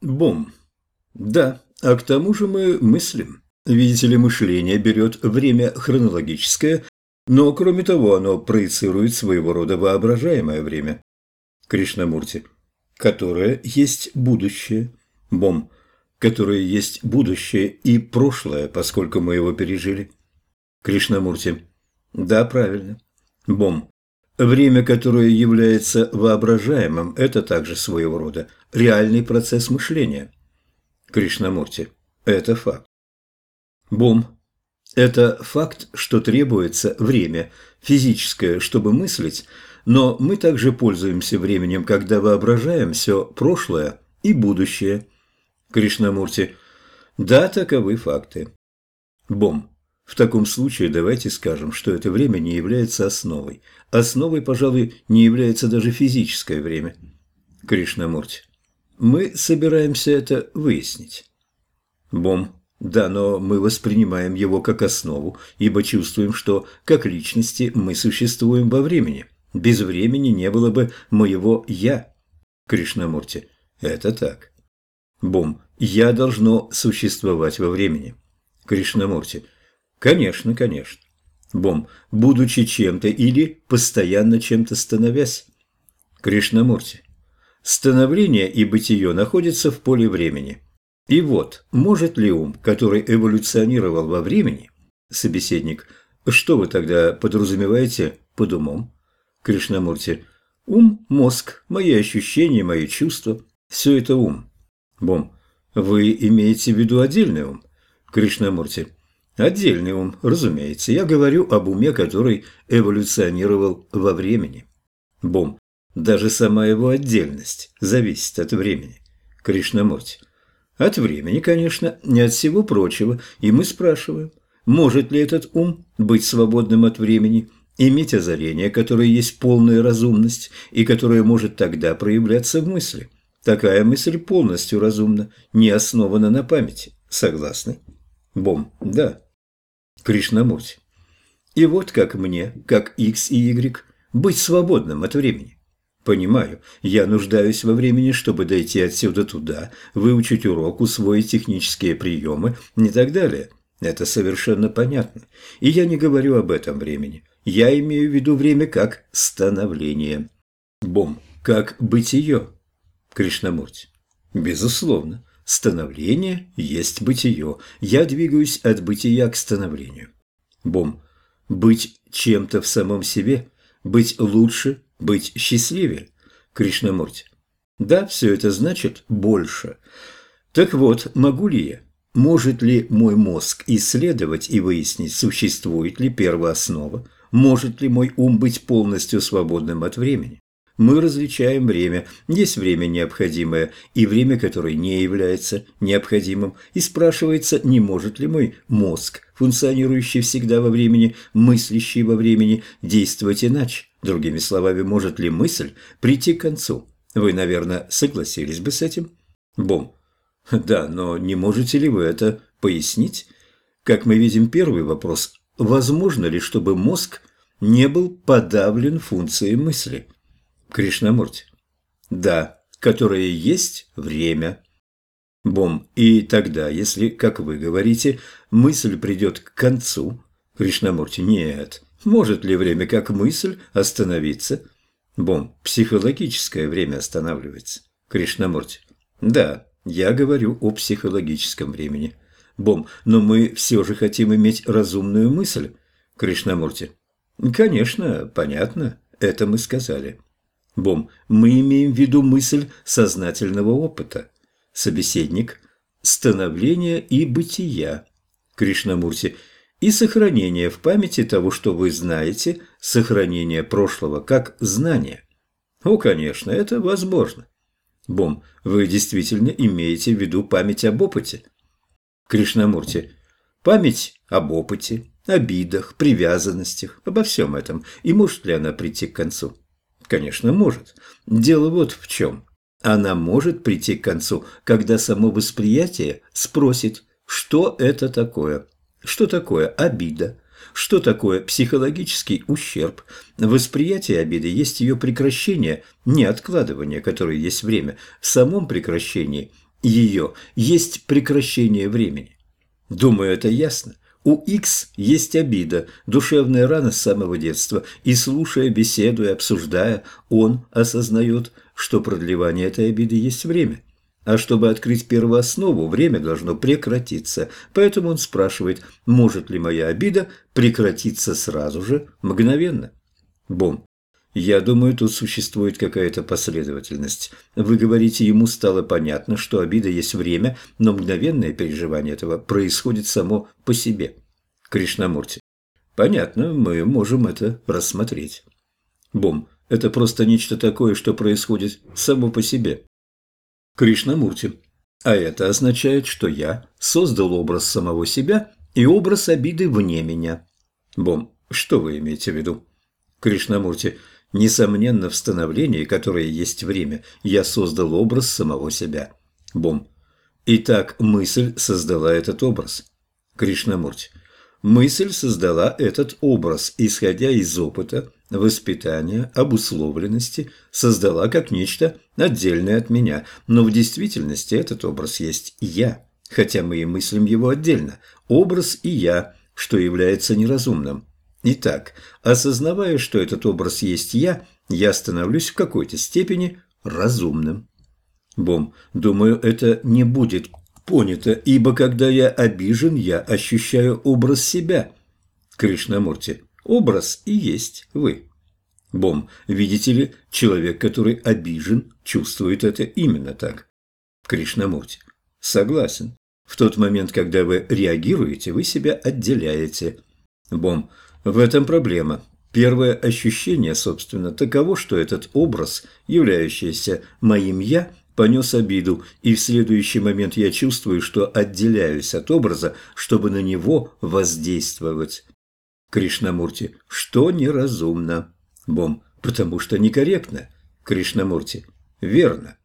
Бом. Да, а к тому же мы мыслим. Видите ли, мышление берет время хронологическое, но, кроме того, оно проецирует своего рода воображаемое время. Кришнамурти. Которое есть будущее. Бом. Которое есть будущее и прошлое, поскольку мы его пережили. Кришнамурти. Да, правильно. Бом. Время, которое является воображаемым, это также своего рода реальный процесс мышления. Кришнамурти. Это факт. Бом. Это факт, что требуется время, физическое, чтобы мыслить, но мы также пользуемся временем, когда воображаем все прошлое и будущее. Кришнамурти. Да, таковы факты. Бом. В таком случае давайте скажем, что это время не является основой. Основой, пожалуй, не является даже физическое время. Кришнамурти. Мы собираемся это выяснить. Бом. Да, но мы воспринимаем его как основу, ибо чувствуем, что, как личности, мы существуем во времени. Без времени не было бы моего «я». Кришнамурти. Это так. Бом. Я должно существовать во времени. Кришнамурти. Конечно, конечно. Бом, будучи чем-то или постоянно чем-то становясь. Кришнамурти. Становление и бытие находятся в поле времени. И вот, может ли ум, который эволюционировал во времени, собеседник, что вы тогда подразумеваете под умом? Кришнамурти. Ум, мозг, мои ощущения, мои чувства – все это ум. Бом. Вы имеете в виду отдельный ум? Кришнамурти. Отдельный ум, разумеется. Я говорю об уме, который эволюционировал во времени. Бом. Даже сама его отдельность зависит от времени. Кришнамурти. От времени, конечно, не от всего прочего. И мы спрашиваем, может ли этот ум быть свободным от времени, иметь озарение, которое есть полная разумность и которое может тогда проявляться в мысли. Такая мысль полностью разумна, не основана на памяти. Согласны? Бом. Да. Кришнамурти. И вот как мне, как X и Y, быть свободным от времени. Понимаю, я нуждаюсь во времени, чтобы дойти отсюда туда, выучить урок, усвоить технические приемы и так далее. Это совершенно понятно. И я не говорю об этом времени. Я имею в виду время как становление. Бом, как бытие. Кришнамурти. Безусловно. Становление есть бытие. Я двигаюсь от бытия к становлению. Бом. Быть чем-то в самом себе, быть лучше, быть счастливее. Кришнамурти. Да, все это значит больше. Так вот, могу ли я? Может ли мой мозг исследовать и выяснить, существует ли первооснова? Может ли мой ум быть полностью свободным от времени? Мы различаем время. Есть время необходимое и время, которое не является необходимым. И спрашивается, не может ли мой мозг, функционирующий всегда во времени, мыслящий во времени, действовать иначе. Другими словами, может ли мысль прийти к концу? Вы, наверное, согласились бы с этим? Бом. Да, но не можете ли вы это пояснить? Как мы видим, первый вопрос. Возможно ли, чтобы мозг не был подавлен функцией мысли? Кришнамурти. Да, которое есть время. Бом. И тогда, если, как вы говорите, мысль придет к концу. Кришнамурти. Нет. Может ли время как мысль остановиться? Бом. Психологическое время останавливается. Кришнамурти. Да, я говорю о психологическом времени. Бом. Но мы все же хотим иметь разумную мысль. Кришнамурти. Конечно, понятно. Это мы сказали. Бом, мы имеем в виду мысль сознательного опыта. Собеседник – становление и бытия. Кришнамурти – и сохранение в памяти того, что вы знаете, сохранение прошлого как знание. О, конечно, это возможно. Бом, вы действительно имеете в виду память об опыте? Кришнамурти, память об опыте, обидах, привязанностях, обо всем этом. И может ли она прийти к концу? Конечно, может. Дело вот в чем. Она может прийти к концу, когда само восприятие спросит, что это такое. Что такое обида? Что такое психологический ущерб? Восприятие обиды есть ее прекращение, не откладывание, которое есть время. В самом прекращении ее, есть прекращение времени. Думаю, это ясно. У X есть обида, душевная рана с самого детства, и слушая, беседуя, обсуждая, он осознает, что продлевание этой обиды есть время. А чтобы открыть первооснову, время должно прекратиться. Поэтому он спрашивает, может ли моя обида прекратиться сразу же, мгновенно. Бом. Я думаю, тут существует какая-то последовательность. Вы говорите, ему стало понятно, что обида есть время, но мгновенное переживание этого происходит само по себе. Кришнамурти. Понятно, мы можем это рассмотреть. Бом. Это просто нечто такое, что происходит само по себе. Кришнамурти. А это означает, что я создал образ самого себя и образ обиды вне меня. Бом. Что вы имеете в виду? Кришнамурти. Несомненно, в становлении, которое есть время, я создал образ самого себя. Бом. Итак, мысль создала этот образ. Кришнамурти. Мысль создала этот образ, исходя из опыта, воспитания, обусловленности, создала как нечто отдельное от меня, но в действительности этот образ есть я, хотя мы и мыслим его отдельно, образ и я, что является неразумным. Итак, осознавая, что этот образ есть я, я становлюсь в какой-то степени разумным. Бом, думаю, это не будет понято, ибо когда я обижен, я ощущаю образ себя. Кришнамурти, образ и есть вы. Бом, видите ли, человек, который обижен, чувствует это именно так. Кришнамурти, согласен. В тот момент, когда вы реагируете, вы себя отделяете. Бом, в этом проблема. Первое ощущение, собственно, таково, что этот образ, являющийся моим «я», понес обиду, и в следующий момент я чувствую, что отделяюсь от образа, чтобы на него воздействовать. Кришнамурти, что неразумно. Бом, потому что некорректно. Кришнамурти, верно.